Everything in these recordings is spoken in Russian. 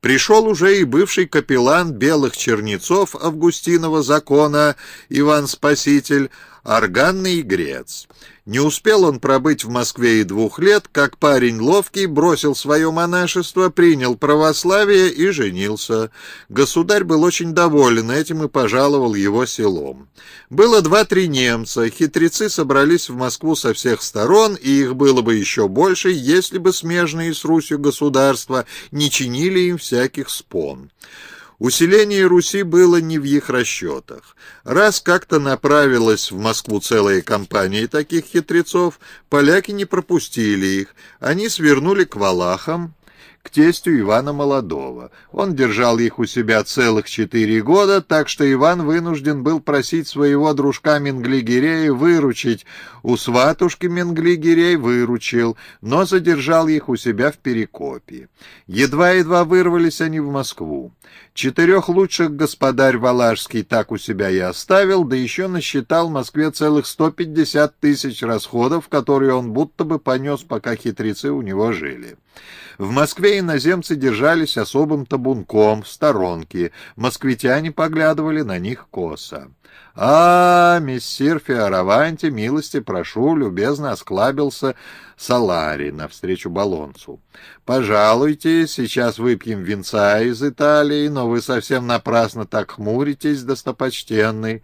пришел уже и бывший капеллан белых чернецов Августинова закона Иван Спаситель, органный грец. Не успел он пробыть в Москве и двух лет, как парень ловкий бросил свое монашество, принял православие и женился. Государь был очень доволен этим и пожаловал его селом. Было два-три немца, хитрецы собрались в Москву со всех сторон, и их было бы еще больше, если бы смежные с Русью государства не чинили им всяких спон. Усиление Руси было не в их расчетах. Раз как-то направилась в Москву целая компания таких хитрецов, поляки не пропустили их. Они свернули к валахам, к тестю Ивана Молодого. Он держал их у себя целых четыре года, так что Иван вынужден был просить своего дружка Менглигерея выручить. У сватушки Менглигерей выручил, но задержал их у себя в Перекопе. Едва-едва вырвались они в Москву. Четырех лучших господарь Валашский так у себя и оставил, да еще насчитал в Москве целых 150 тысяч расходов, которые он будто бы понес, пока хитрецы у него жили. В Москве иноземцы держались особым табунком в сторонке, москвитяне поглядывали на них косо. «А, мессир Фиараванти, милости прошу», — любезно осклабился Салари навстречу Балонцу. «Пожалуйте, сейчас выпьем винца из Италии, но вы совсем напрасно так хмуритесь, достопочтенный.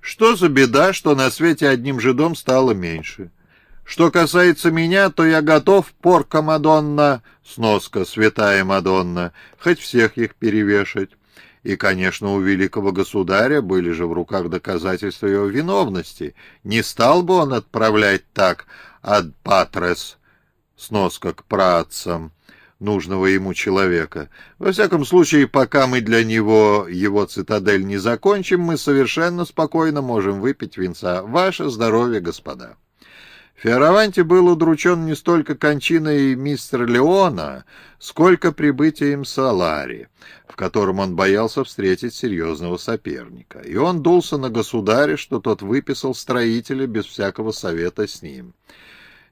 Что за беда, что на свете одним жидом стало меньше?» Что касается меня, то я готов, порка Мадонна, сноска святая Мадонна, хоть всех их перевешать. И, конечно, у великого государя были же в руках доказательства его виновности. Не стал бы он отправлять так ad patres, сноска к праотцам, нужного ему человека. Во всяком случае, пока мы для него его цитадель не закончим, мы совершенно спокойно можем выпить винца. Ваше здоровье, господа. Фиараванти был удручен не столько кончиной мистера Леона, сколько прибытием Салари, в котором он боялся встретить серьезного соперника. И он дулся на государя, что тот выписал строителя без всякого совета с ним.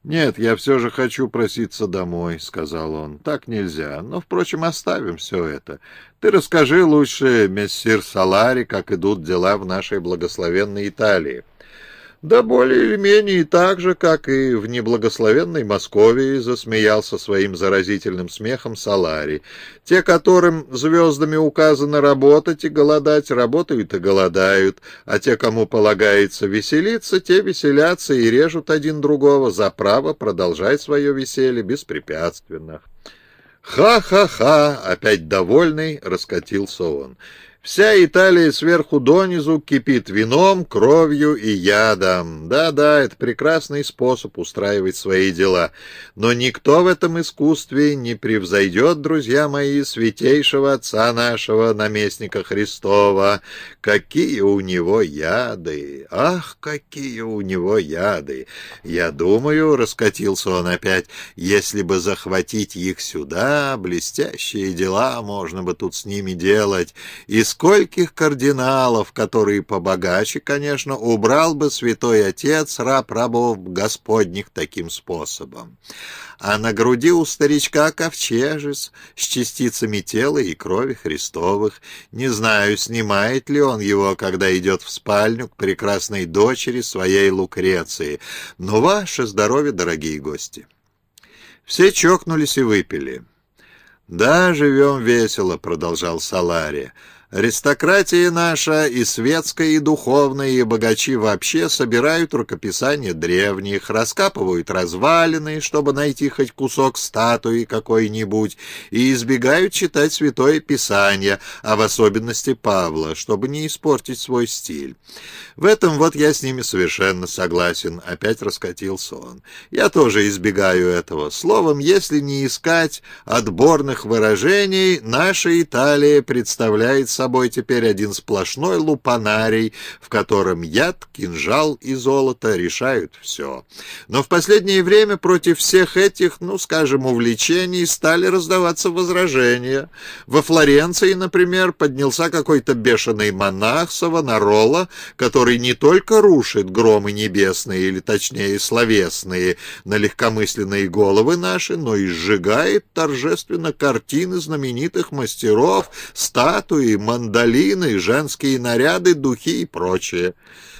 «Нет, я все же хочу проситься домой», — сказал он. «Так нельзя. Но, впрочем, оставим все это. Ты расскажи лучше, мессир Салари, как идут дела в нашей благословенной Италии». Да более или менее так же, как и в неблагословенной Московии, засмеялся своим заразительным смехом Салари. Те, которым звездами указано работать и голодать, работают и голодают, а те, кому полагается веселиться, те веселятся и режут один другого за право продолжать свое веселье беспрепятственно. «Ха-ха-ха!» — опять довольный раскатился он. Вся Италия сверху донизу кипит вином, кровью и ядом. Да-да, это прекрасный способ устраивать свои дела. Но никто в этом искусстве не превзойдет, друзья мои, святейшего отца нашего, наместника Христова. Какие у него яды! Ах, какие у него яды! Я думаю, — раскатился он опять, — если бы захватить их сюда, блестящие дела можно бы тут с ними делать. И скольких кардиналов, которые побогаче, конечно, убрал бы святой отец раб рабов господних таким способом. А на груди у старичка ковчежец с частицами тела и крови Христовых. Не знаю, снимает ли он его, когда идет в спальню к прекрасной дочери своей Лукреции. Но ваше здоровье, дорогие гости. Все чокнулись и выпили. «Да, живем весело», — продолжал Салария. Аристократия наша, и светская, и духовная, и богачи вообще собирают рукописания древних, раскапывают развалины, чтобы найти хоть кусок статуи какой-нибудь, и избегают читать Святое Писание, а в особенности Павла, чтобы не испортить свой стиль. В этом вот я с ними совершенно согласен, опять раскатился он. Я тоже избегаю этого. Словом, если не искать отборных выражений, наша Италия представляется собой теперь один сплошной лупанарий, в котором яд, кинжал и золото решают все. Но в последнее время против всех этих, ну, скажем, увлечений стали раздаваться возражения. Во Флоренции, например, поднялся какой-то бешеный монах Савонарола, который не только рушит громы небесные, или точнее словесные, на легкомысленные головы наши, но и сжигает торжественно картины знаменитых мастеров, статуи, мандолины, женские наряды, духи и прочее.